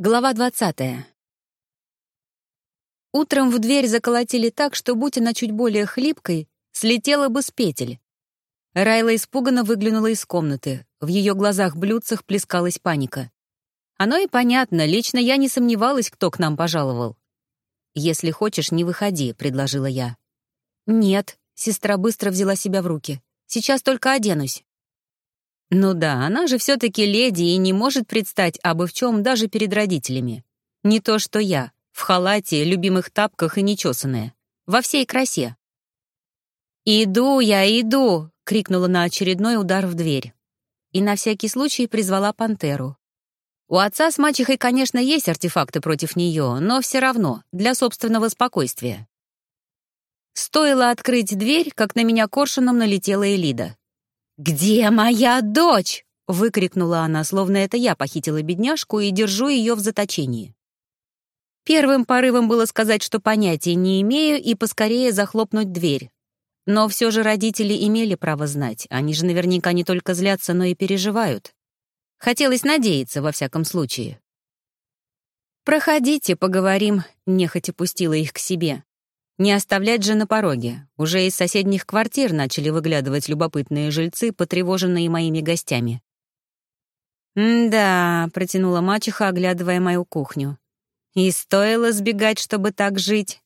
Глава 20. Утром в дверь заколотили так, что, будь она чуть более хлипкой, слетела бы с петель. Райла испуганно выглянула из комнаты. В ее глазах-блюдцах плескалась паника. Оно и понятно, лично я не сомневалась, кто к нам пожаловал. «Если хочешь, не выходи», — предложила я. «Нет», — сестра быстро взяла себя в руки. «Сейчас только оденусь». Ну да, она же все-таки леди и не может предстать абы в чем даже перед родителями. Не то что я, в халате, любимых тапках и нечесанная. Во всей красе. «Иду я, иду!» — крикнула на очередной удар в дверь. И на всякий случай призвала пантеру. У отца с мачехой, конечно, есть артефакты против нее, но все равно, для собственного спокойствия. Стоило открыть дверь, как на меня коршуном налетела Элида. «Где моя дочь?» — выкрикнула она, словно это я похитила бедняжку и держу ее в заточении. Первым порывом было сказать, что понятия не имею, и поскорее захлопнуть дверь. Но все же родители имели право знать, они же наверняка не только злятся, но и переживают. Хотелось надеяться, во всяком случае. «Проходите, поговорим», — нехотя пустила их к себе. Не оставлять же на пороге. Уже из соседних квартир начали выглядывать любопытные жильцы, потревоженные моими гостями. «Да», — протянула мачеха, оглядывая мою кухню. «И стоило сбегать, чтобы так жить?»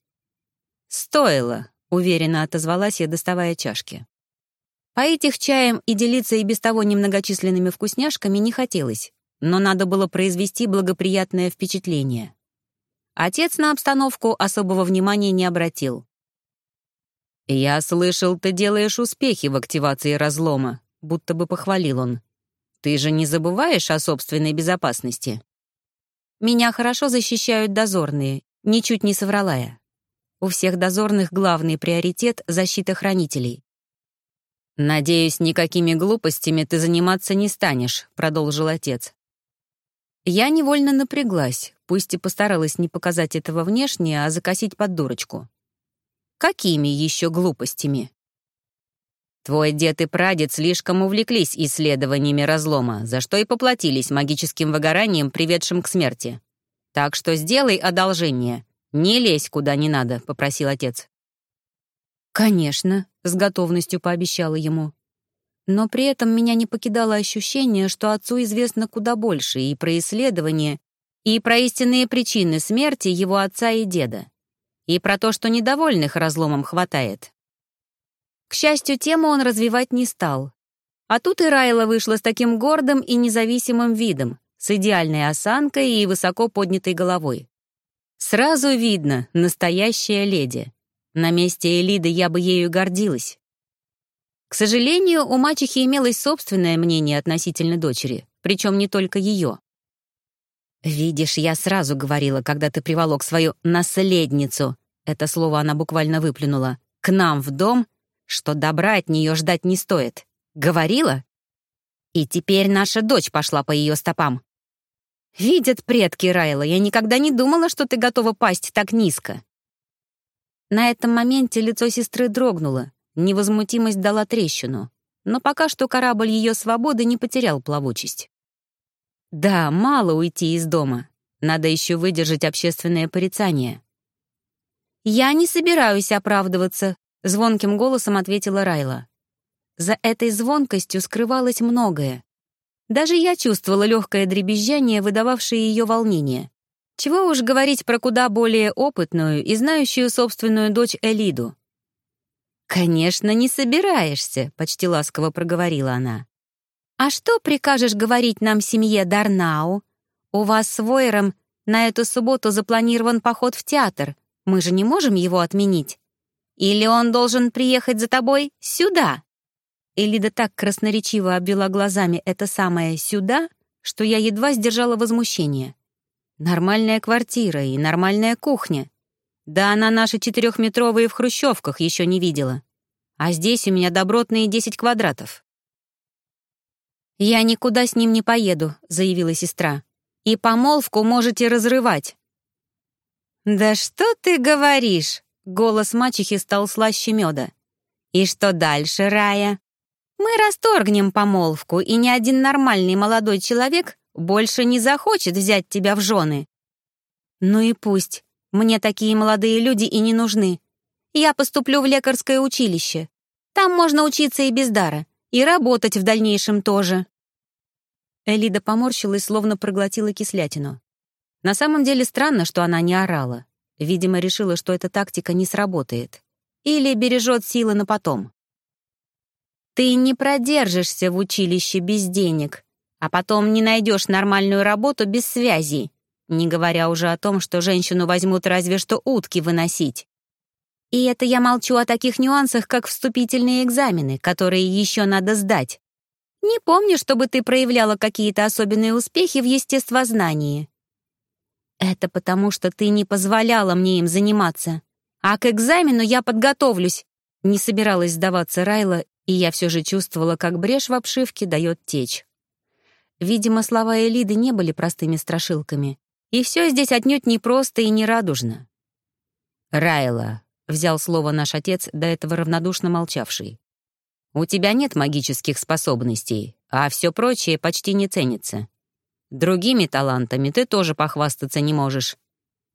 «Стоило», — уверенно отозвалась я, доставая чашки. Поить их чаем и делиться и без того немногочисленными вкусняшками не хотелось, но надо было произвести благоприятное впечатление. Отец на обстановку особого внимания не обратил. «Я слышал, ты делаешь успехи в активации разлома», будто бы похвалил он. «Ты же не забываешь о собственной безопасности?» «Меня хорошо защищают дозорные», ничуть не соврала я. У всех дозорных главный приоритет — защита хранителей. «Надеюсь, никакими глупостями ты заниматься не станешь», — продолжил отец. Я невольно напряглась, пусть и постаралась не показать этого внешне, а закосить под дурочку. Какими еще глупостями? Твой дед и прадед слишком увлеклись исследованиями разлома, за что и поплатились магическим выгоранием, приведшим к смерти. Так что сделай одолжение. Не лезь куда не надо, — попросил отец. «Конечно», — с готовностью пообещала ему. Но при этом меня не покидало ощущение, что отцу известно куда больше и про исследования, и про истинные причины смерти его отца и деда, и про то, что недовольных разломом хватает. К счастью, тему он развивать не стал. А тут и Райла вышла с таким гордым и независимым видом, с идеальной осанкой и высоко поднятой головой. Сразу видно — настоящая леди. На месте Элиды я бы ею гордилась. К сожалению, у мачехи имелось собственное мнение относительно дочери, причем не только ее. «Видишь, я сразу говорила, когда ты приволок свою наследницу», это слово она буквально выплюнула, «к нам в дом, что добра от нее ждать не стоит. Говорила? И теперь наша дочь пошла по ее стопам. Видят предки Райла, я никогда не думала, что ты готова пасть так низко». На этом моменте лицо сестры дрогнуло, Невозмутимость дала трещину, но пока что корабль ее свободы не потерял плавучесть. Да, мало уйти из дома. Надо еще выдержать общественное порицание. «Я не собираюсь оправдываться», — звонким голосом ответила Райла. За этой звонкостью скрывалось многое. Даже я чувствовала легкое дребезжание, выдававшее ее волнение. Чего уж говорить про куда более опытную и знающую собственную дочь Элиду. «Конечно, не собираешься», — почти ласково проговорила она. «А что прикажешь говорить нам семье Дарнау? У вас с Войером на эту субботу запланирован поход в театр. Мы же не можем его отменить. Или он должен приехать за тобой сюда?» Элида так красноречиво обвела глазами это самое «сюда», что я едва сдержала возмущение. Нормальная квартира и нормальная кухня. Да она наши четырехметровые в хрущевках еще не видела. А здесь у меня добротные десять квадратов. «Я никуда с ним не поеду», — заявила сестра. «И помолвку можете разрывать». «Да что ты говоришь?» — голос мачехи стал слаще меда. «И что дальше, Рая? Мы расторгнем помолвку, и ни один нормальный молодой человек больше не захочет взять тебя в жены. Ну и пусть. Мне такие молодые люди и не нужны. Я поступлю в лекарское училище. Там можно учиться и без дара, и работать в дальнейшем тоже. Элида поморщилась, словно проглотила кислятину. На самом деле странно, что она не орала. Видимо, решила, что эта тактика не сработает. Или бережет силы на потом. «Ты не продержишься в училище без денег, а потом не найдешь нормальную работу без связей, не говоря уже о том, что женщину возьмут разве что утки выносить. И это я молчу о таких нюансах, как вступительные экзамены, которые еще надо сдать. Не помню, чтобы ты проявляла какие-то особенные успехи в естествознании. Это потому, что ты не позволяла мне им заниматься. А к экзамену я подготовлюсь. Не собиралась сдаваться Райла, и я все же чувствовала, как брешь в обшивке дает течь. Видимо, слова Элиды не были простыми страшилками. И все здесь отнюдь не просто и не радужно. «Райла», — взял слово наш отец, до этого равнодушно молчавший. «У тебя нет магических способностей, а все прочее почти не ценится. Другими талантами ты тоже похвастаться не можешь.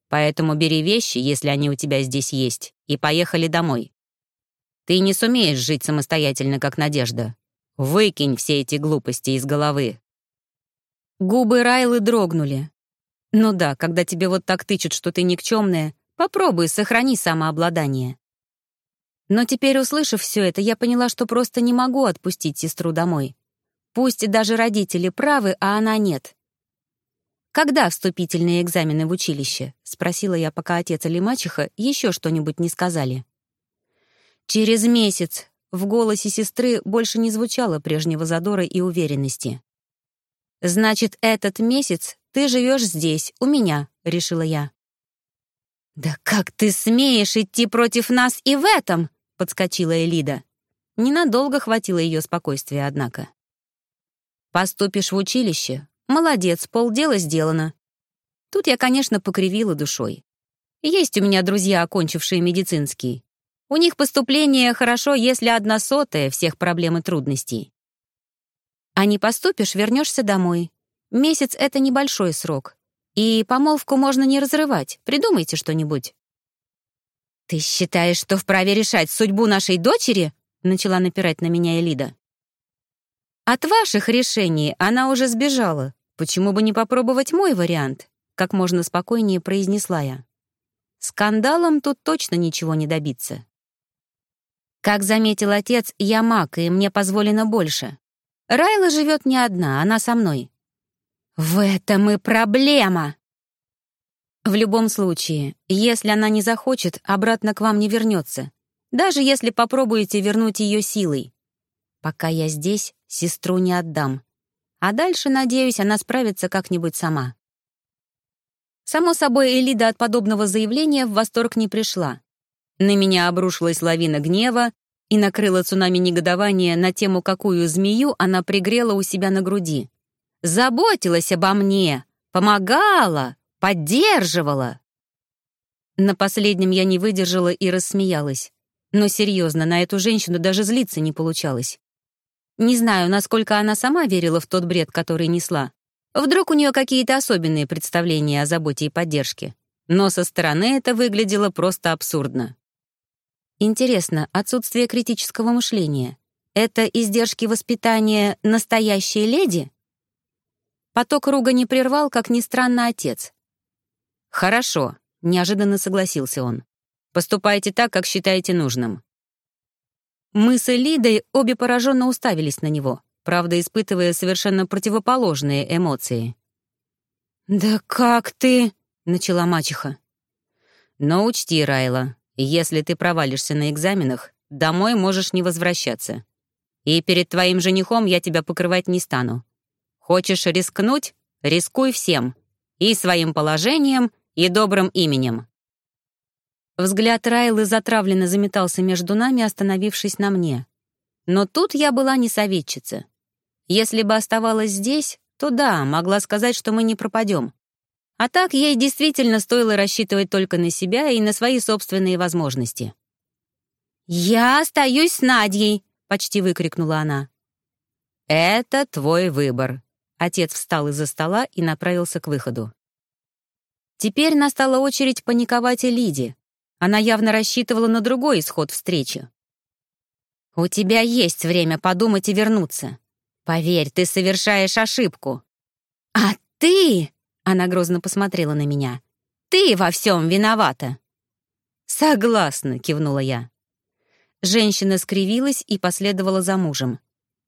Поэтому бери вещи, если они у тебя здесь есть, и поехали домой. Ты не сумеешь жить самостоятельно, как Надежда. Выкинь все эти глупости из головы». Губы Райлы дрогнули. «Ну да, когда тебе вот так тычут, что ты никчемная, Попробуй, сохрани самообладание. Но теперь, услышав все это, я поняла, что просто не могу отпустить сестру домой. Пусть даже родители правы, а она нет. «Когда вступительные экзамены в училище?» — спросила я, пока отец или мачеха еще что-нибудь не сказали. «Через месяц». В голосе сестры больше не звучало прежнего задора и уверенности. «Значит, этот месяц ты живешь здесь, у меня», — решила я. «Да как ты смеешь идти против нас и в этом?» — подскочила Элида. Ненадолго хватило ее спокойствия, однако. «Поступишь в училище? Молодец, полдела сделано». Тут я, конечно, покривила душой. Есть у меня друзья, окончившие медицинский. У них поступление хорошо, если одна сотая всех проблем и трудностей. А не поступишь, вернешься домой. Месяц — это небольшой срок. И помолвку можно не разрывать. Придумайте что-нибудь». «Ты считаешь, что вправе решать судьбу нашей дочери?» — начала напирать на меня Элида. «От ваших решений она уже сбежала. Почему бы не попробовать мой вариант?» — как можно спокойнее произнесла я. «Скандалом тут точно ничего не добиться». Как заметил отец, я маг, и мне позволено больше. Райла живет не одна, она со мной. В этом и проблема. В любом случае, если она не захочет, обратно к вам не вернется, даже если попробуете вернуть ее силой. Пока я здесь, сестру не отдам. А дальше, надеюсь, она справится как-нибудь сама. Само собой, Элида от подобного заявления в восторг не пришла. На меня обрушилась лавина гнева и накрыла цунами негодования на тему, какую змею она пригрела у себя на груди заботилась обо мне, помогала, поддерживала. На последнем я не выдержала и рассмеялась. Но серьезно, на эту женщину даже злиться не получалось. Не знаю, насколько она сама верила в тот бред, который несла. Вдруг у нее какие-то особенные представления о заботе и поддержке. Но со стороны это выглядело просто абсурдно. Интересно, отсутствие критического мышления — это издержки воспитания настоящей леди? Поток руга не прервал, как ни странно, отец. «Хорошо», — неожиданно согласился он. «Поступайте так, как считаете нужным». Мы с Элидой обе пораженно уставились на него, правда, испытывая совершенно противоположные эмоции. «Да как ты...» — начала мачеха. «Но учти, Райла, если ты провалишься на экзаменах, домой можешь не возвращаться. И перед твоим женихом я тебя покрывать не стану. Хочешь рискнуть? Рискуй всем. И своим положением, и добрым именем». Взгляд Райлы затравленно заметался между нами, остановившись на мне. Но тут я была не советчица. Если бы оставалась здесь, то да, могла сказать, что мы не пропадем. А так ей действительно стоило рассчитывать только на себя и на свои собственные возможности. «Я остаюсь с Надей!» — почти выкрикнула она. «Это твой выбор», Отец встал из-за стола и направился к выходу. Теперь настала очередь паниковать и Лиде. Она явно рассчитывала на другой исход встречи. «У тебя есть время подумать и вернуться. Поверь, ты совершаешь ошибку». «А ты...» — она грозно посмотрела на меня. «Ты во всем виновата». «Согласна», — кивнула я. Женщина скривилась и последовала за мужем.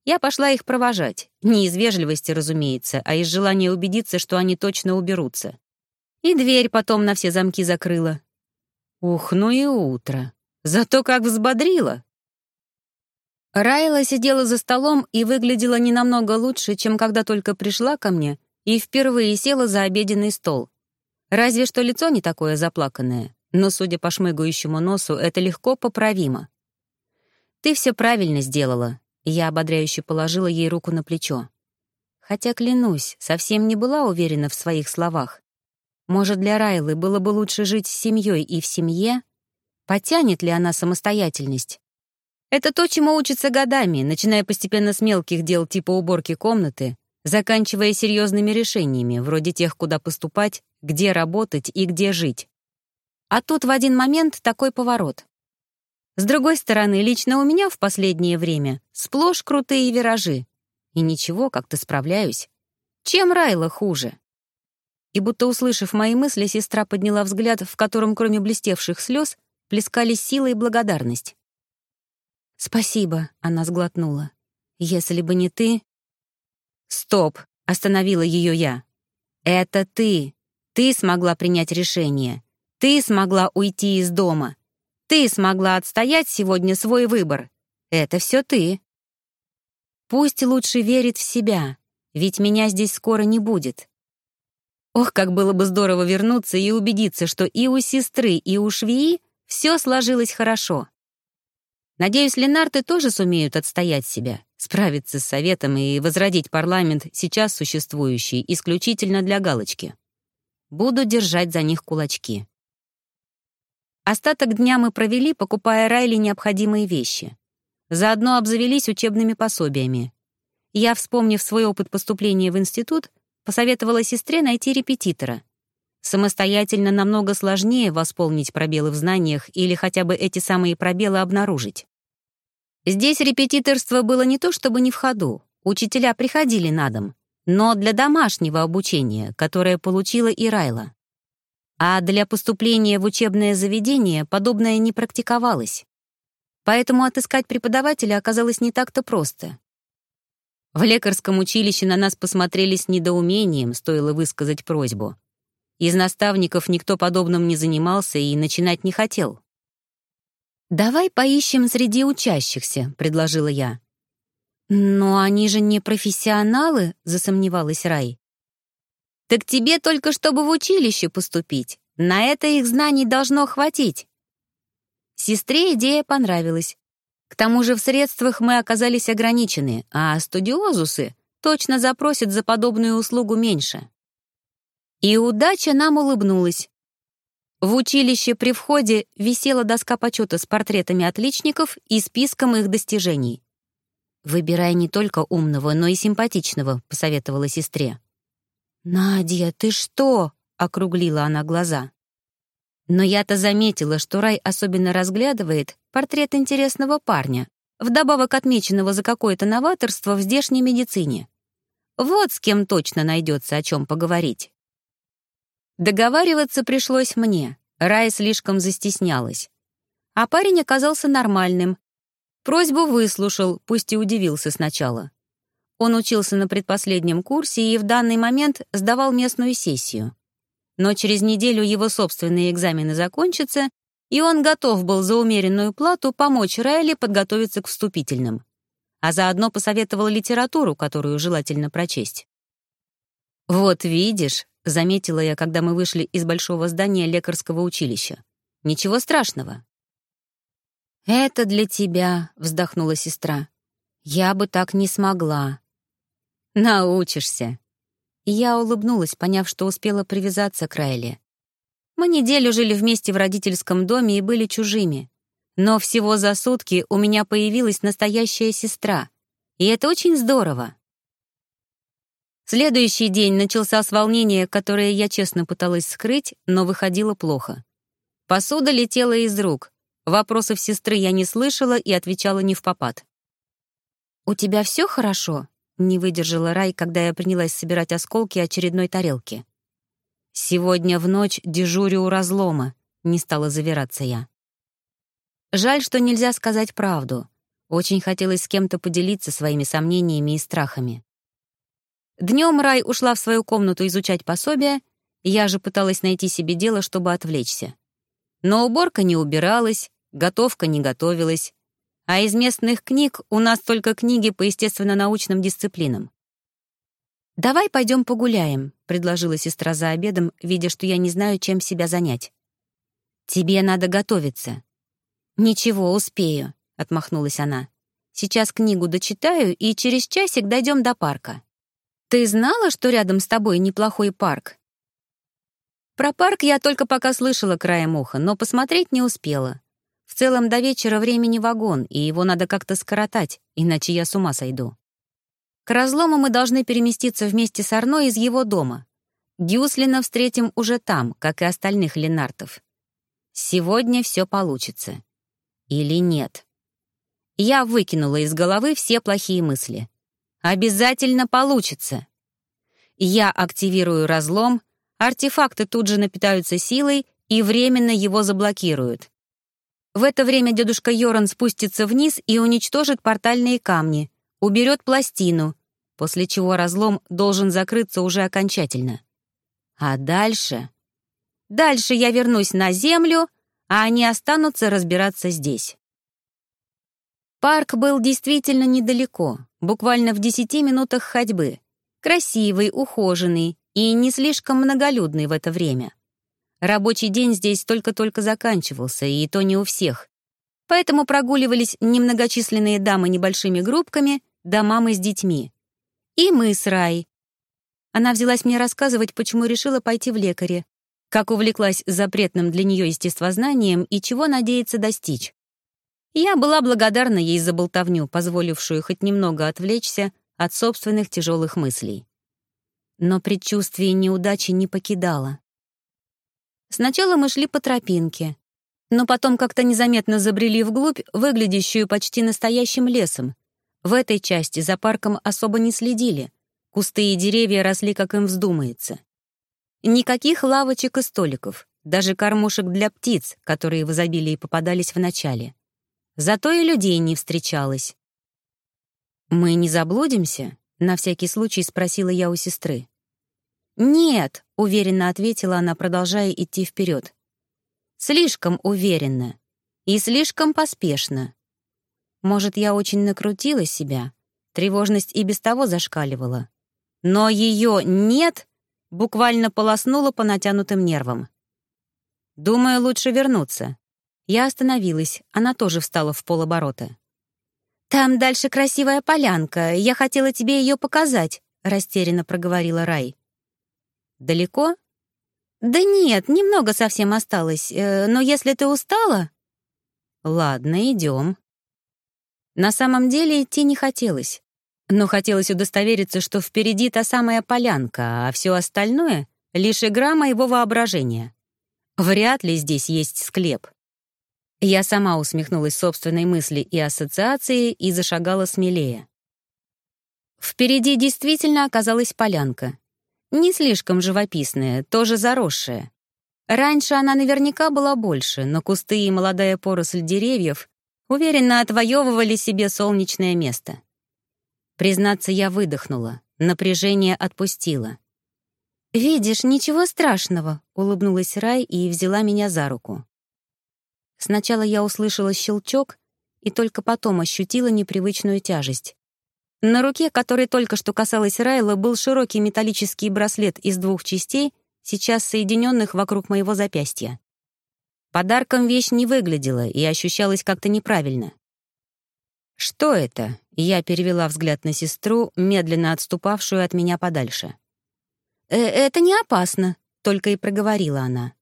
Я пошла их провожать. Не из вежливости, разумеется, а из желания убедиться, что они точно уберутся. И дверь потом на все замки закрыла. Ух, ну и утро. Зато как взбодрила. Райла сидела за столом и выглядела не намного лучше, чем когда только пришла ко мне и впервые села за обеденный стол. Разве что лицо не такое заплаканное, но, судя по шмыгающему носу, это легко поправимо. «Ты все правильно сделала», — я ободряюще положила ей руку на плечо. Хотя, клянусь, совсем не была уверена в своих словах. Может, для Райлы было бы лучше жить с семьей и в семье? Потянет ли она самостоятельность? Это то, чему учатся годами, начиная постепенно с мелких дел типа уборки комнаты, заканчивая серьезными решениями, вроде тех, куда поступать, где работать и где жить. А тут в один момент такой поворот. С другой стороны, лично у меня в последнее время сплошь крутые виражи. И ничего, как-то справляюсь. Чем Райла хуже? И будто услышав мои мысли, сестра подняла взгляд, в котором, кроме блестевших слез, плескались сила и благодарность. «Спасибо», — она сглотнула. «Если бы не ты...» «Стоп!» — остановила ее я. «Это ты. Ты смогла принять решение. Ты смогла уйти из дома. Ты смогла отстоять сегодня свой выбор. Это все ты. Пусть лучше верит в себя, ведь меня здесь скоро не будет. Ох, как было бы здорово вернуться и убедиться, что и у сестры, и у швеи все сложилось хорошо. Надеюсь, Ленарты тоже сумеют отстоять себя, справиться с советом и возродить парламент, сейчас существующий, исключительно для галочки. Буду держать за них кулачки. Остаток дня мы провели, покупая Райли необходимые вещи. Заодно обзавелись учебными пособиями. Я, вспомнив свой опыт поступления в институт, посоветовала сестре найти репетитора. Самостоятельно намного сложнее восполнить пробелы в знаниях или хотя бы эти самые пробелы обнаружить. Здесь репетиторство было не то чтобы не в ходу, учителя приходили на дом, но для домашнего обучения, которое получила и Райла. А для поступления в учебное заведение подобное не практиковалось. Поэтому отыскать преподавателя оказалось не так-то просто. В лекарском училище на нас посмотрели с недоумением, стоило высказать просьбу. Из наставников никто подобным не занимался и начинать не хотел. «Давай поищем среди учащихся», — предложила я. «Но они же не профессионалы», — засомневалась Рай. Так тебе только чтобы в училище поступить. На это их знаний должно хватить. Сестре идея понравилась. К тому же в средствах мы оказались ограничены, а студиозусы точно запросят за подобную услугу меньше. И удача нам улыбнулась. В училище при входе висела доска почета с портретами отличников и списком их достижений. «Выбирай не только умного, но и симпатичного», — посоветовала сестре. «Надя, ты что?» — округлила она глаза. Но я-то заметила, что Рай особенно разглядывает портрет интересного парня, вдобавок отмеченного за какое-то новаторство в здешней медицине. Вот с кем точно найдется о чем поговорить. Договариваться пришлось мне. Рай слишком застеснялась. А парень оказался нормальным. Просьбу выслушал, пусть и удивился сначала. Он учился на предпоследнем курсе и в данный момент сдавал местную сессию. Но через неделю его собственные экзамены закончатся, и он готов был за умеренную плату помочь Райли подготовиться к вступительным. А заодно посоветовал литературу, которую желательно прочесть. «Вот видишь», — заметила я, когда мы вышли из большого здания лекарского училища. «Ничего страшного». «Это для тебя», — вздохнула сестра. «Я бы так не смогла. «Научишься». Я улыбнулась, поняв, что успела привязаться к Райле. Мы неделю жили вместе в родительском доме и были чужими. Но всего за сутки у меня появилась настоящая сестра. И это очень здорово. Следующий день начался с волнения, которое я честно пыталась скрыть, но выходило плохо. Посуда летела из рук. Вопросов сестры я не слышала и отвечала не в попад. «У тебя все хорошо?» — не выдержала Рай, когда я принялась собирать осколки очередной тарелки. «Сегодня в ночь дежурю у разлома», — не стала завираться я. Жаль, что нельзя сказать правду. Очень хотелось с кем-то поделиться своими сомнениями и страхами. Днем Рай ушла в свою комнату изучать пособие, я же пыталась найти себе дело, чтобы отвлечься. Но уборка не убиралась, готовка не готовилась, а из местных книг у нас только книги по естественно-научным дисциплинам. «Давай пойдем погуляем», — предложила сестра за обедом, видя, что я не знаю, чем себя занять. «Тебе надо готовиться». «Ничего, успею», — отмахнулась она. «Сейчас книгу дочитаю, и через часик дойдем до парка». «Ты знала, что рядом с тобой неплохой парк?» Про парк я только пока слышала краем уха, но посмотреть не успела. Целом до вечера времени вагон, и его надо как-то скоротать, иначе я с ума сойду. К разлому мы должны переместиться вместе с Арно из его дома. Гюслина встретим уже там, как и остальных ленартов. Сегодня все получится. Или нет? Я выкинула из головы все плохие мысли. Обязательно получится. Я активирую разлом, артефакты тут же напитаются силой и временно его заблокируют. В это время дедушка Йоран спустится вниз и уничтожит портальные камни, уберет пластину, после чего разлом должен закрыться уже окончательно. А дальше... Дальше я вернусь на Землю, а они останутся разбираться здесь. Парк был действительно недалеко, буквально в десяти минутах ходьбы. Красивый, ухоженный и не слишком многолюдный в это время. Рабочий день здесь только-только заканчивался, и то не у всех. Поэтому прогуливались немногочисленные дамы небольшими группками, да мамы с детьми. И мы с Рай. Она взялась мне рассказывать, почему решила пойти в лекаре, как увлеклась запретным для нее естествознанием и чего надеется достичь. Я была благодарна ей за болтовню, позволившую хоть немного отвлечься от собственных тяжелых мыслей. Но предчувствие неудачи не покидало. Сначала мы шли по тропинке, но потом как-то незаметно забрели вглубь, выглядящую почти настоящим лесом. В этой части за парком особо не следили. Кусты и деревья росли, как им вздумается. Никаких лавочек и столиков, даже кормушек для птиц, которые в изобилии попадались в начале. Зато и людей не встречалось. «Мы не заблудимся?» — на всякий случай спросила я у сестры. «Нет», — уверенно ответила она, продолжая идти вперед. «Слишком уверенно и слишком поспешно. Может, я очень накрутила себя, тревожность и без того зашкаливала. Но ее «нет» буквально полоснула по натянутым нервам. Думаю, лучше вернуться. Я остановилась, она тоже встала в полоборота. «Там дальше красивая полянка, я хотела тебе ее показать», — растерянно проговорила Рай. «Далеко?» «Да нет, немного совсем осталось, э, но если ты устала...» «Ладно, идем». На самом деле идти не хотелось, но хотелось удостовериться, что впереди та самая полянка, а все остальное — лишь игра моего воображения. Вряд ли здесь есть склеп. Я сама усмехнулась собственной мысли и ассоциации и зашагала смелее. Впереди действительно оказалась полянка. Не слишком живописная, тоже заросшая. Раньше она наверняка была больше, но кусты и молодая поросль деревьев уверенно отвоевывали себе солнечное место. Признаться, я выдохнула, напряжение отпустило. «Видишь, ничего страшного», — улыбнулась Рай и взяла меня за руку. Сначала я услышала щелчок и только потом ощутила непривычную тяжесть. На руке, которой только что касалась Райла, был широкий металлический браслет из двух частей, сейчас соединенных вокруг моего запястья. Подарком вещь не выглядела и ощущалась как-то неправильно. «Что это?» — я перевела взгляд на сестру, медленно отступавшую от меня подальше. «Э «Это не опасно», — только и проговорила она.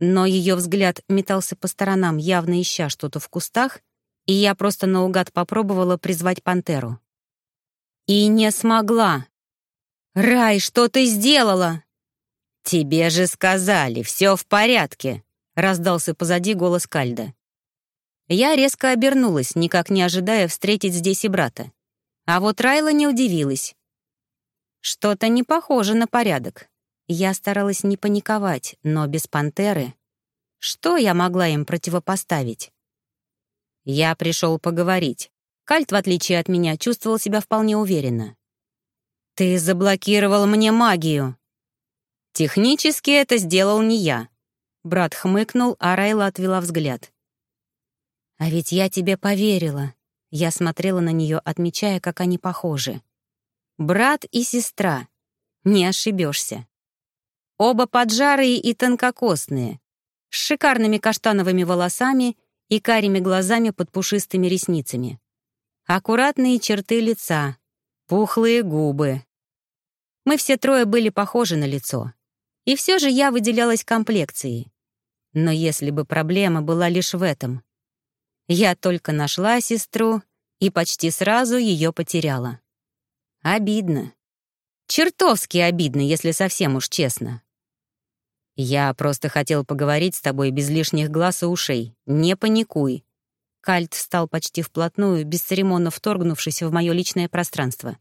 Но ее взгляд метался по сторонам, явно ища что-то в кустах, и я просто наугад попробовала призвать пантеру. И не смогла. «Рай, что ты сделала?» «Тебе же сказали, все в порядке», — раздался позади голос Кальда. Я резко обернулась, никак не ожидая встретить здесь и брата. А вот Райла не удивилась. Что-то не похоже на порядок. Я старалась не паниковать, но без пантеры... Что я могла им противопоставить? Я пришел поговорить. Кальт, в отличие от меня, чувствовал себя вполне уверенно. «Ты заблокировал мне магию!» «Технически это сделал не я». Брат хмыкнул, а Райла отвела взгляд. «А ведь я тебе поверила». Я смотрела на нее, отмечая, как они похожи. «Брат и сестра. Не ошибешься. Оба поджарые и тонкокосные, с шикарными каштановыми волосами и карими глазами под пушистыми ресницами. Аккуратные черты лица, пухлые губы. Мы все трое были похожи на лицо. И все же я выделялась комплекцией. Но если бы проблема была лишь в этом. Я только нашла сестру и почти сразу ее потеряла. Обидно. Чертовски обидно, если совсем уж честно. «Я просто хотел поговорить с тобой без лишних глаз и ушей. Не паникуй». Кальт встал почти вплотную, бесцеремонно вторгнувшись в мое личное пространство.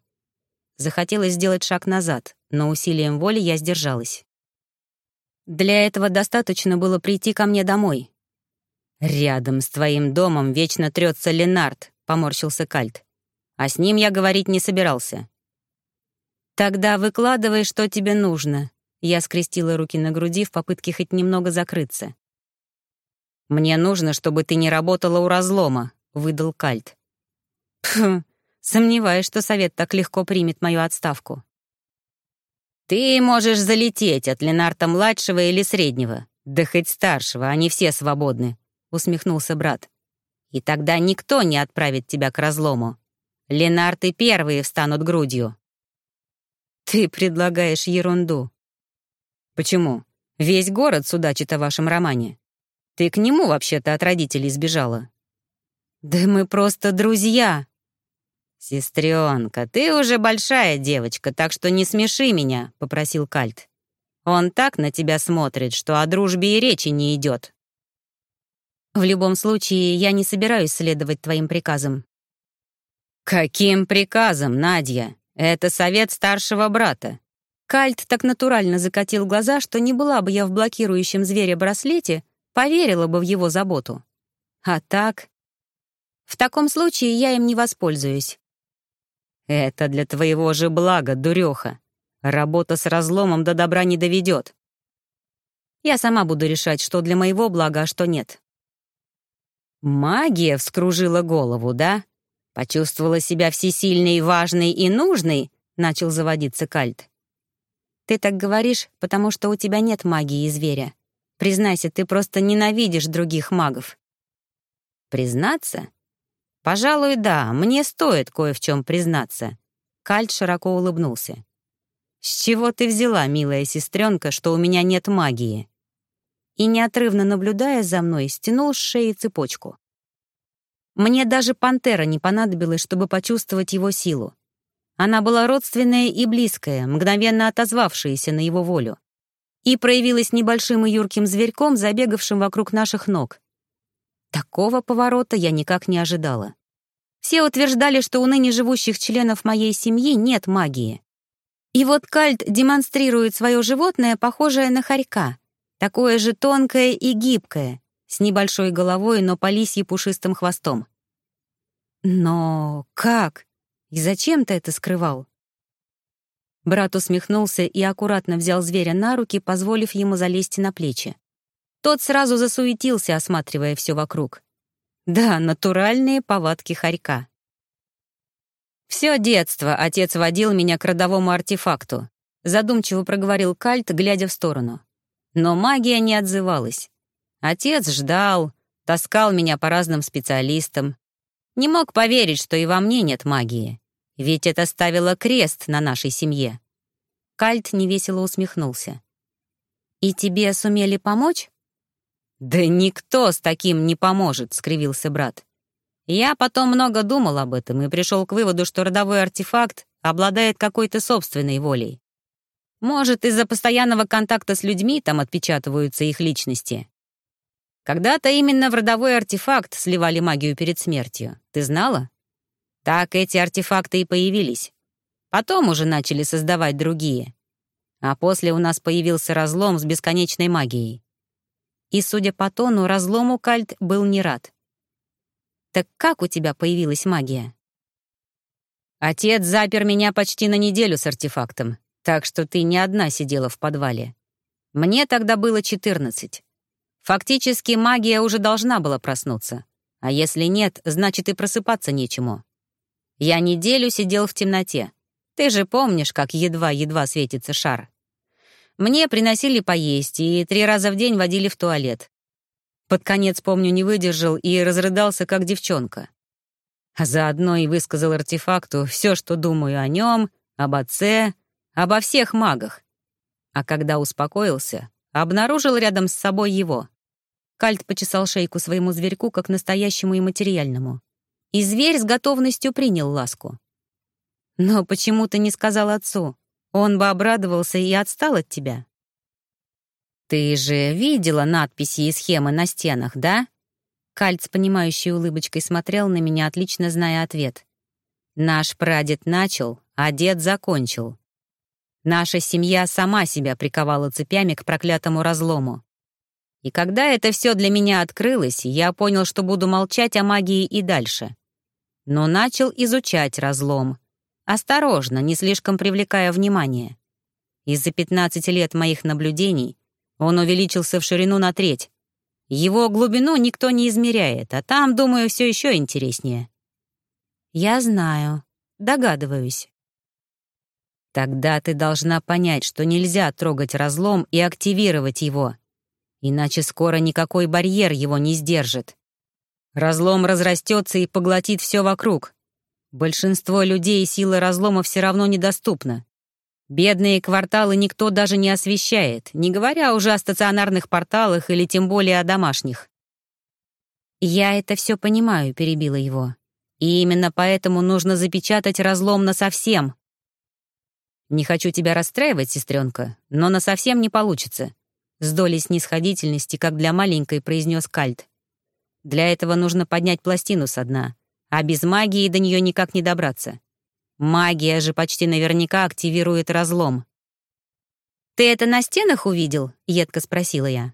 Захотелось сделать шаг назад, но усилием воли я сдержалась. Для этого достаточно было прийти ко мне домой. «Рядом с твоим домом вечно трется Ленард», — поморщился Кальт. «А с ним я говорить не собирался». «Тогда выкладывай, что тебе нужно», я скрестила руки на груди в попытке хоть немного закрыться. «Мне нужно, чтобы ты не работала у разлома», — выдал Кальт. «Пф, сомневаюсь, что совет так легко примет мою отставку». «Ты можешь залететь от Ленарта-младшего или среднего, да хоть старшего, они все свободны», — усмехнулся брат. «И тогда никто не отправит тебя к разлому. Ленарты первые встанут грудью». «Ты предлагаешь ерунду», Почему? Весь город судачит о вашем романе. Ты к нему вообще-то от родителей сбежала. Да мы просто друзья. Сестренка, ты уже большая девочка, так что не смеши меня, попросил Кальт. Он так на тебя смотрит, что о дружбе и речи не идет. В любом случае, я не собираюсь следовать твоим приказам. Каким приказом, Надя? Это совет старшего брата. Кальт так натурально закатил глаза, что не была бы я в блокирующем звере браслете, поверила бы в его заботу. А так... В таком случае я им не воспользуюсь. Это для твоего же блага, дуреха. Работа с разломом до добра не доведет. Я сама буду решать, что для моего блага, а что нет. Магия вскружила голову, да? Почувствовала себя всесильной, важной и нужной, начал заводиться Кальт. Ты так говоришь, потому что у тебя нет магии зверя. Признайся, ты просто ненавидишь других магов. Признаться? Пожалуй, да, мне стоит кое в чем признаться. Кальт широко улыбнулся. «С чего ты взяла, милая сестренка, что у меня нет магии?» И, неотрывно наблюдая за мной, стянул с шеи цепочку. Мне даже пантера не понадобилась, чтобы почувствовать его силу. Она была родственная и близкая, мгновенно отозвавшаяся на его волю. И проявилась небольшим и юрким зверьком, забегавшим вокруг наших ног. Такого поворота я никак не ожидала. Все утверждали, что у ныне живущих членов моей семьи нет магии. И вот Кальт демонстрирует свое животное, похожее на хорька, такое же тонкое и гибкое, с небольшой головой, но по лисьи пушистым хвостом. Но как? И зачем ты это скрывал?» Брат усмехнулся и аккуратно взял зверя на руки, позволив ему залезть на плечи. Тот сразу засуетился, осматривая все вокруг. Да, натуральные повадки хорька. Все детство отец водил меня к родовому артефакту. Задумчиво проговорил Кальт, глядя в сторону. Но магия не отзывалась. Отец ждал, таскал меня по разным специалистам. Не мог поверить, что и во мне нет магии. Ведь это ставило крест на нашей семье. Кальт невесело усмехнулся. «И тебе сумели помочь?» «Да никто с таким не поможет», — скривился брат. «Я потом много думал об этом и пришел к выводу, что родовой артефакт обладает какой-то собственной волей. Может, из-за постоянного контакта с людьми там отпечатываются их личности. Когда-то именно в родовой артефакт сливали магию перед смертью. Ты знала? Так эти артефакты и появились. Потом уже начали создавать другие. А после у нас появился разлом с бесконечной магией. И, судя по тону, разлому Кальт был не рад. «Так как у тебя появилась магия?» «Отец запер меня почти на неделю с артефактом, так что ты не одна сидела в подвале. Мне тогда было четырнадцать. Фактически магия уже должна была проснуться. А если нет, значит и просыпаться нечему. Я неделю сидел в темноте. Ты же помнишь, как едва-едва светится шар. Мне приносили поесть и три раза в день водили в туалет. Под конец, помню, не выдержал и разрыдался, как девчонка. Заодно и высказал артефакту все, что думаю о нем, об отце, обо всех магах. А когда успокоился, обнаружил рядом с собой его. Кальт почесал шейку своему зверьку, как настоящему и материальному. И зверь с готовностью принял ласку. «Но почему ты не сказал отцу? Он бы обрадовался и отстал от тебя». «Ты же видела надписи и схемы на стенах, да?» Кальт с понимающей улыбочкой смотрел на меня, отлично зная ответ. «Наш прадед начал, а дед закончил. Наша семья сама себя приковала цепями к проклятому разлому. И когда это все для меня открылось, я понял, что буду молчать о магии и дальше. Но начал изучать разлом. Осторожно, не слишком привлекая внимание. Из-за 15 лет моих наблюдений он увеличился в ширину на треть. Его глубину никто не измеряет, а там, думаю, все еще интереснее. Я знаю, догадываюсь. Тогда ты должна понять, что нельзя трогать разлом и активировать его. Иначе скоро никакой барьер его не сдержит. Разлом разрастется и поглотит все вокруг. Большинство людей силы разлома все равно недоступна. Бедные кварталы никто даже не освещает, не говоря уже о стационарных порталах или тем более о домашних. «Я это все понимаю», — перебила его. «И именно поэтому нужно запечатать разлом насовсем». «Не хочу тебя расстраивать, сестренка, но насовсем не получится. С долей снисходительности, как для маленькой, произнес Кальт. Для этого нужно поднять пластину со дна, а без магии до нее никак не добраться. Магия же почти наверняка активирует разлом. «Ты это на стенах увидел?» — едко спросила я.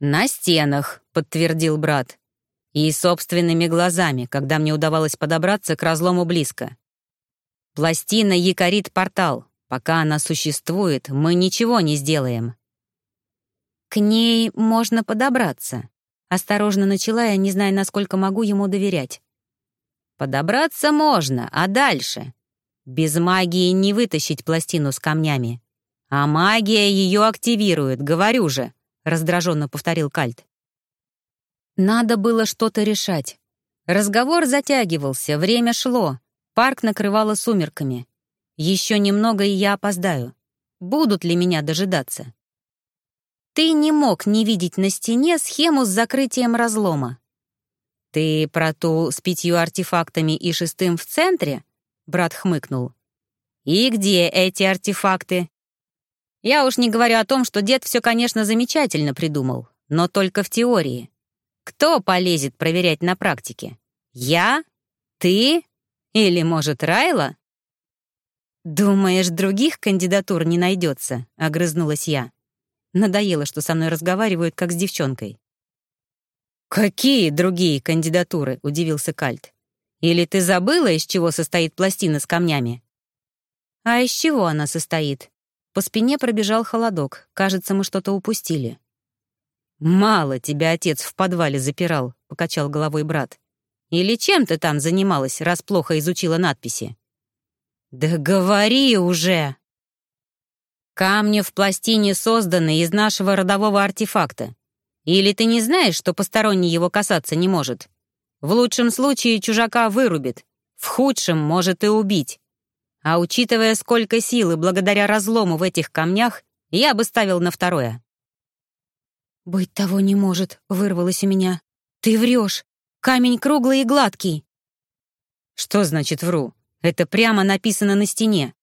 «На стенах», — подтвердил брат. «И собственными глазами, когда мне удавалось подобраться к разлому близко. Пластина якорит портал. Пока она существует, мы ничего не сделаем. «К ней можно подобраться», — осторожно начала я, не зная, насколько могу ему доверять. «Подобраться можно, а дальше? Без магии не вытащить пластину с камнями. А магия ее активирует, говорю же», — раздраженно повторил Кальт. Надо было что-то решать. Разговор затягивался, время шло, парк накрывало сумерками. Еще немного, и я опоздаю. Будут ли меня дожидаться? Ты не мог не видеть на стене схему с закрытием разлома. Ты про ту с пятью артефактами и шестым в центре? Брат хмыкнул. И где эти артефакты? Я уж не говорю о том, что дед все, конечно, замечательно придумал, но только в теории. Кто полезет проверять на практике? Я? Ты? Или, может, Райла? «Думаешь, других кандидатур не найдется?» — огрызнулась я. Надоело, что со мной разговаривают, как с девчонкой. «Какие другие кандидатуры?» — удивился Кальт. «Или ты забыла, из чего состоит пластина с камнями?» «А из чего она состоит?» По спине пробежал холодок. Кажется, мы что-то упустили. «Мало тебя отец в подвале запирал», — покачал головой брат. «Или чем ты там занималась, раз плохо изучила надписи?» «Да говори уже!» Камни в пластине созданы из нашего родового артефакта. Или ты не знаешь, что посторонний его касаться не может? В лучшем случае чужака вырубит, в худшем может и убить. А учитывая, сколько силы благодаря разлому в этих камнях, я бы ставил на второе. «Быть того не может», — вырвалось у меня. «Ты врешь. Камень круглый и гладкий». «Что значит вру? Это прямо написано на стене.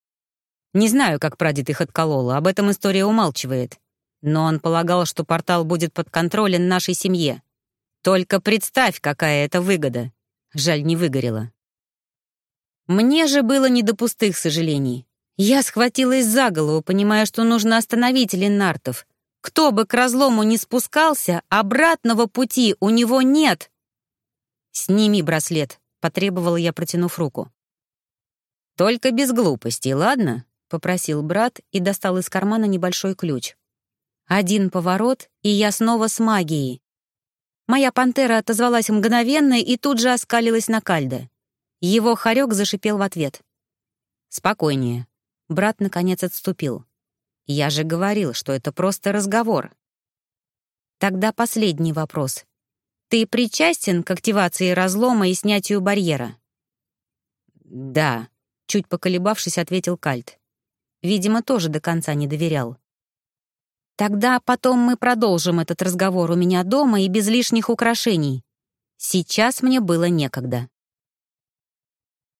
Не знаю, как прадед их отколола, об этом история умалчивает. Но он полагал, что портал будет под контролем нашей семье. Только представь, какая это выгода. Жаль, не выгорела. Мне же было не до пустых сожалений. Я схватилась за голову, понимая, что нужно остановить Ленартов. Кто бы к разлому не спускался, обратного пути у него нет. «Сними браслет», — потребовала я, протянув руку. «Только без глупостей, ладно?» — попросил брат и достал из кармана небольшой ключ. Один поворот, и я снова с магией. Моя пантера отозвалась мгновенно и тут же оскалилась на кальде. Его хорек зашипел в ответ. «Спокойнее». Брат, наконец, отступил. «Я же говорил, что это просто разговор». Тогда последний вопрос. Ты причастен к активации разлома и снятию барьера? Да, чуть поколебавшись, ответил Кальт. Видимо, тоже до конца не доверял. Тогда потом мы продолжим этот разговор у меня дома и без лишних украшений. Сейчас мне было некогда.